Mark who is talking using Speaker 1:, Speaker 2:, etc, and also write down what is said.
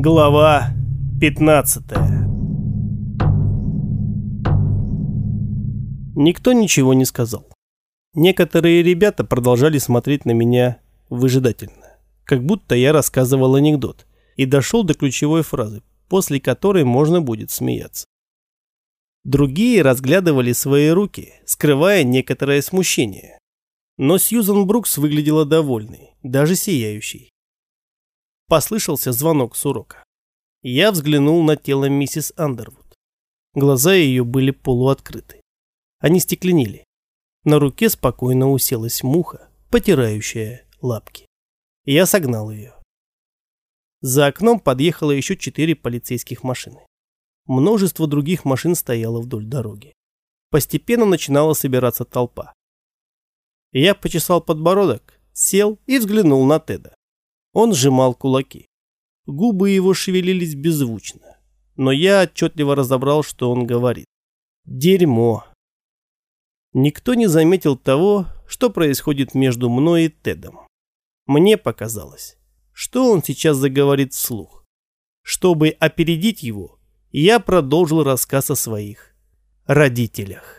Speaker 1: Глава 15 Никто ничего не сказал. Некоторые ребята продолжали смотреть на меня выжидательно, как будто я рассказывал анекдот, и дошел до ключевой фразы, после которой можно будет смеяться. Другие разглядывали свои руки, скрывая некоторое смущение. Но Сьюзан Брукс выглядела довольной, даже сияющей. Послышался звонок с урока. Я взглянул на тело миссис Андервуд. Глаза ее были полуоткрыты. Они стекленели. На руке спокойно уселась муха, потирающая лапки. Я согнал ее. За окном подъехало еще четыре полицейских машины. Множество других машин стояло вдоль дороги. Постепенно начинала собираться толпа. Я почесал подбородок, сел и взглянул на Теда. Он сжимал кулаки. Губы его шевелились беззвучно. Но я отчетливо разобрал, что он говорит. Дерьмо. Никто не заметил того, что происходит между мной и Тедом. Мне показалось, что он сейчас заговорит вслух. Чтобы опередить его, я продолжил рассказ о своих родителях.